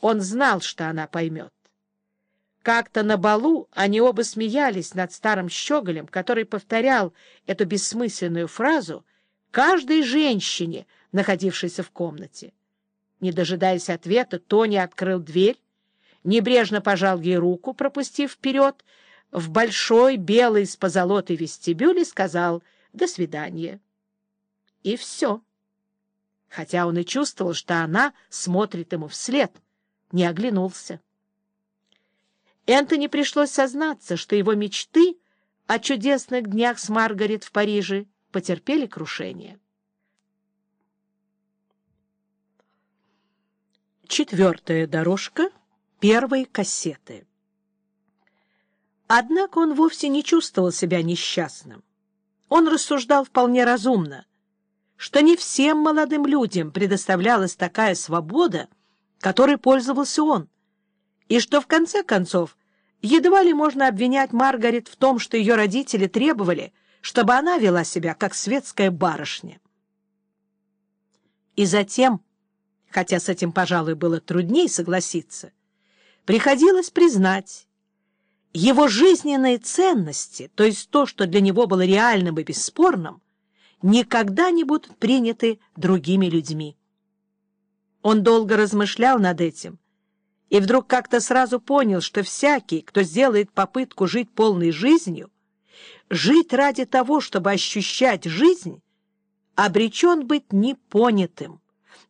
Он знал, что она поймет. Как-то на балу они оба смеялись над старым щеголем, который повторял эту бессмысленную фразу каждой женщине, находившейся в комнате. Не дожидаясь ответа, Тони открыл дверь, небрежно пожал ей руку, пропустив вперед, в большой белый с позолотой вестибюль и сказал «до свидания». И все. Хотя он и чувствовал, что она смотрит ему вслед, не оглянулся. Энтони пришлось сознаться, что его мечты о чудесных днях с Маргарет в Париже потерпели крушение. Четвертая дорожка первой кассеты. Однако он вовсе не чувствовал себя несчастным. Он рассуждал вполне разумно, что не всем молодым людям предоставлялась такая свобода, которой пользовался он, и что, в конце концов, едва ли можно обвинять Маргарет в том, что ее родители требовали, чтобы она вела себя как светская барышня. И затем, хотя с этим, пожалуй, было трудней согласиться, приходилось признать, его жизненные ценности, то есть то, что для него было реальным и бесспорным, никогда не будут приняты другими людьми. Он долго размышлял над этим и вдруг как-то сразу понял, что всякий, кто сделает попытку жить полной жизнью, жить ради того, чтобы ощущать жизнь, обречен быть непонятым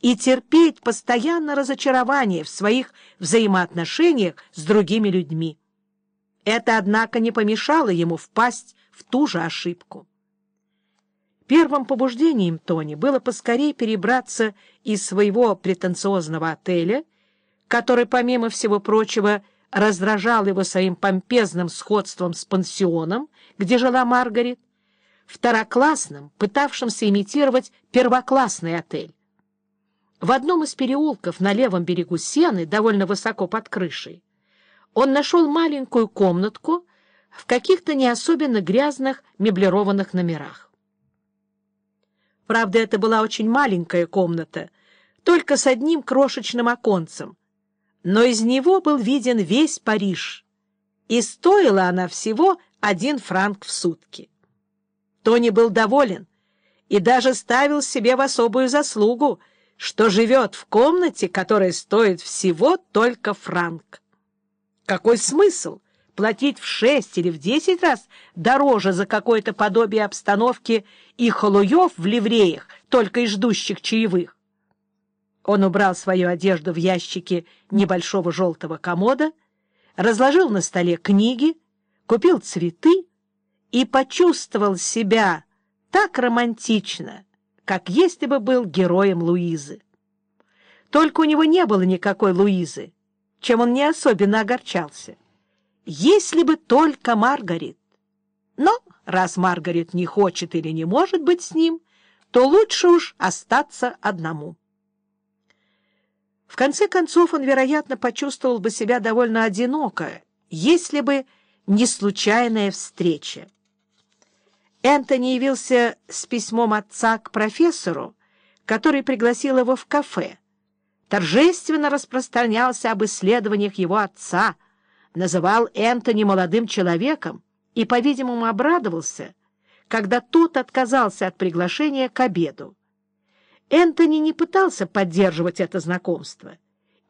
и терпеть постоянно разочарование в своих взаимоотношениях с другими людьми. Это, однако, не помешало ему впасть в ту же ошибку. Первым побуждением Тони было поскорее перебраться из своего претенциозного отеля, который, помимо всего прочего, раздражал его своим помпезным сходством с пансионом, где жила Маргарет, второклассным, пытавшимся имитировать первоклассный отель. В одном из переулков на левом берегу Сены, довольно высоко под крышей, он нашел маленькую комнатку в каких-то не особенно грязных меблированных номерах. Правда, это была очень маленькая комната, только с одним крошечным оконцем, но из него был виден весь Париж, и стоила она всего один франк в сутки. Тони был доволен и даже ставил себе в особую заслугу, что живет в комнате, которая стоит всего только франк. Какой смысл платить в шесть или в десять раз дороже за какое-то подобие обстановки и халуев в ливреях, только и ждущих чаевых. Он убрал свою одежду в ящики небольшого желтого комода, разложил на столе книги, купил цветы и почувствовал себя так романтично, как если бы был героем Луизы. Только у него не было никакой Луизы, чем он не особенно огорчался если бы только Маргарет. Но раз Маргарет не хочет или не может быть с ним, то лучше уж остаться одному. В конце концов, он, вероятно, почувствовал бы себя довольно одиноко, если бы не случайная встреча. Энтони явился с письмом отца к профессору, который пригласил его в кафе. Торжественно распространялся об исследованиях его отца — называл Энтони молодым человеком и, по-видимому, обрадовался, когда тот отказался от приглашения к обеду. Энтони не пытался поддерживать это знакомство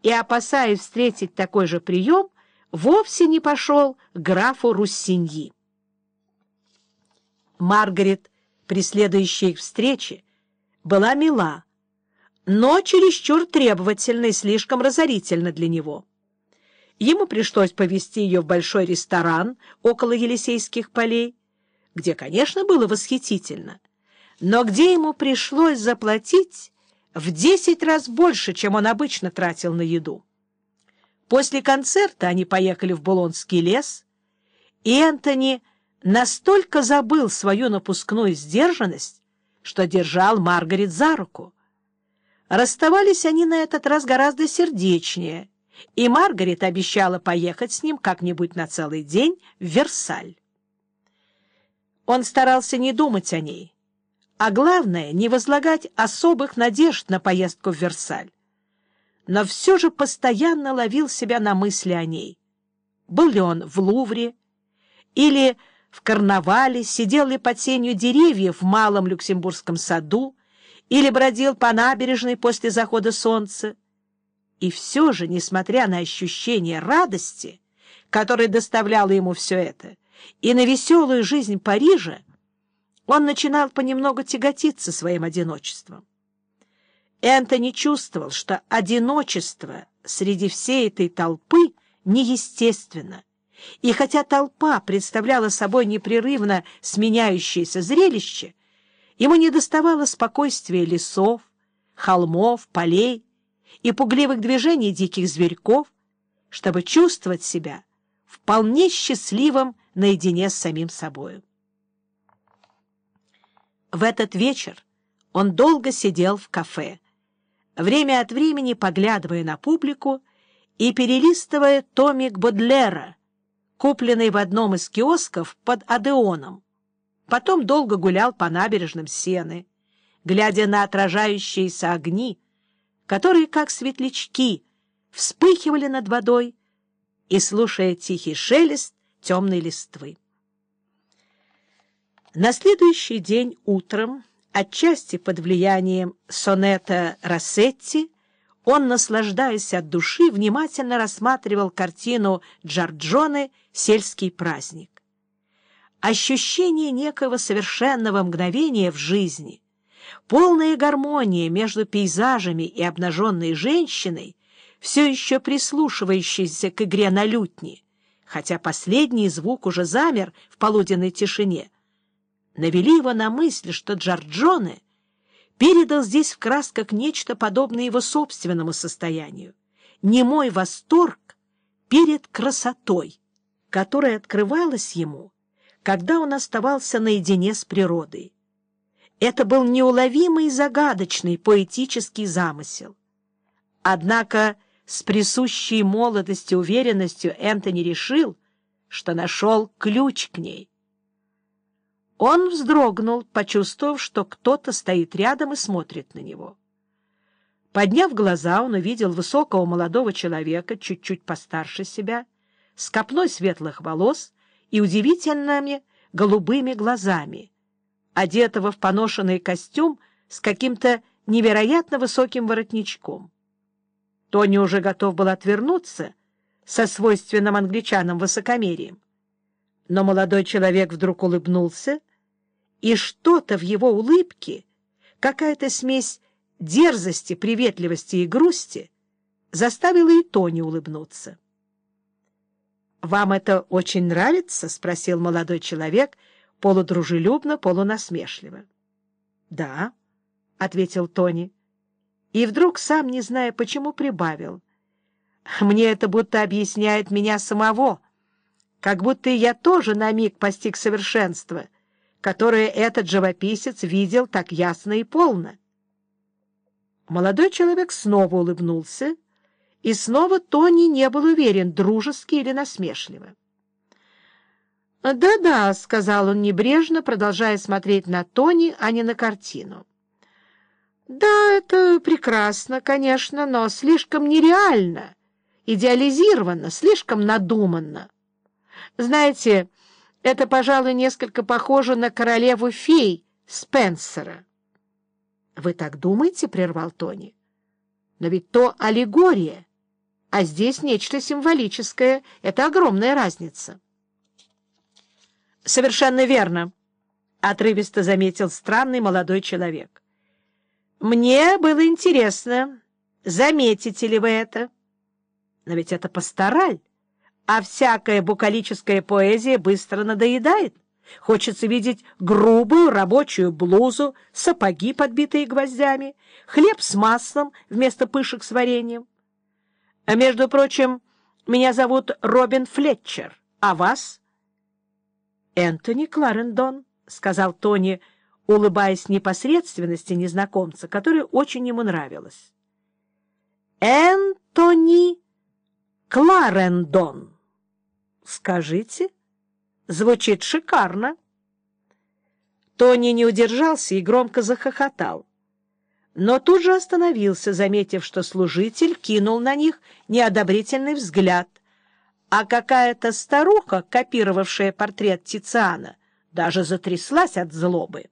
и, опасаясь встретить такой же прием, вовсе не пошел к графу Руссиньи. Маргарет, при следующей их встрече, была мила, но чересчур требовательна и слишком разорительна для него. Ему пришлось повезти ее в большой ресторан около Елисейских полей, где, конечно, было восхитительно, но где ему пришлось заплатить в десять раз больше, чем он обычно тратил на еду. После концерта они поехали в Булонский лес, и Энтони настолько забыл свою напускную сдержанность, что держал Маргарет за руку. Расставались они на этот раз гораздо сердечнее — и Маргарет обещала поехать с ним как-нибудь на целый день в Версаль. Он старался не думать о ней, а главное — не возлагать особых надежд на поездку в Версаль. но все же постоянно ловил себя на мысли о ней. Был ли он в Лувре или в карнавале, сидел ли под сенью деревьев в Малом Люксембургском саду или бродил по набережной после захода солнца. И все же, несмотря на ощущение радости, которое доставляло ему все это, и на веселую жизнь Парижа, он начинал понемногу тяготиться своим одиночеством. Энтони чувствовал, что одиночество среди всей этой толпы неестественно, и хотя толпа представляла собой непрерывно сменяющееся зрелище, ему недоставало спокойствия лесов, холмов, полей и пугливых движений диких зверьков, чтобы чувствовать себя вполне счастливым наедине с самим собою. В этот вечер он долго сидел в кафе, время от времени поглядывая на публику и перелистывая томик Бодлера, купленный в одном из киосков под Адеоном. Потом долго гулял по набережным Сены, глядя на отражающиеся огни, которые, как светлячки, вспыхивали над водой и слушая тихий шелест темной листвы. На следующий день утром, отчасти под влиянием сонета Рассетти, он, наслаждаясь от души, внимательно рассматривал картину Джорджоне «Сельский праздник». Ощущение некого совершенного мгновения в жизни, полная гармония между пейзажами и обнаженной женщиной, все еще прислушивающейся к игре на лютне, хотя последний звук уже замер в полуденной тишине, навели его на мысль, что Джорджоне передал здесь в красках нечто подобное его собственному состоянию, немой восторг перед красотой, которая открывалась ему, когда он оставался наедине с природой. Это был неуловимый загадочный поэтический замысел. Однако с присущей молодостью уверенностью Энтони решил, что нашел ключ к ней. Он вздрогнул, почувствовав, что кто-то стоит рядом и смотрит на него. Подняв глаза, он увидел высокого молодого человека, чуть-чуть постарше себя, с копной светлых волос и удивительными голубыми глазами, одетого в поношенный костюм с каким-то невероятно высоким воротничком. Тони уже готов был отвернуться со свойственным англичанам высокомерием. Но молодой человек вдруг улыбнулся, и что-то в его улыбке, какая-то смесь дерзости, приветливости и грусти, заставила и Тони улыбнуться. «Вам это очень нравится?» — спросил молодой человек, полудружелюбно, полунасмешливо. «Да», — ответил Тони, и вдруг, сам не зная почему, прибавил. «Мне это будто объясняет меня самого» как будто я тоже на миг постиг совершенство, которое этот живописец видел так ясно и полно. Молодой человек снова улыбнулся, и снова Тони не был уверен, дружески или насмешливо. «Да-да», — сказал он небрежно, продолжая смотреть на Тони, а не на картину. «Да, это прекрасно, конечно, но слишком нереально, идеализировано, слишком надуманно. Знаете, это, пожалуй, несколько похоже на королеву-фей Спенсера. — Вы так думаете? — прервал Тони. — Но ведь то аллегория, а здесь нечто символическое. Это огромная разница. — Совершенно верно, — отрывисто заметил странный молодой человек. — Мне было интересно, заметите ли вы это? Но ведь это пастораль а всякая букалическая поэзия быстро надоедает. Хочется видеть грубую рабочую блузу, сапоги, подбитые гвоздями, хлеб с маслом вместо пышек с вареньем. А между прочим, меня зовут Робин Флетчер, а вас? — Энтони Кларендон, — сказал Тони, улыбаясь непосредственности незнакомца, которая очень ему нравилась. — Энтони Кларендон. Скажите, звучит шикарно. Тони не удержался и громко захохотал. но тут же остановился, заметив, что служитель кинул на них неодобрительный взгляд, а какая-то старуха, копировавшая портрет Тициана, даже затряслась от злобы.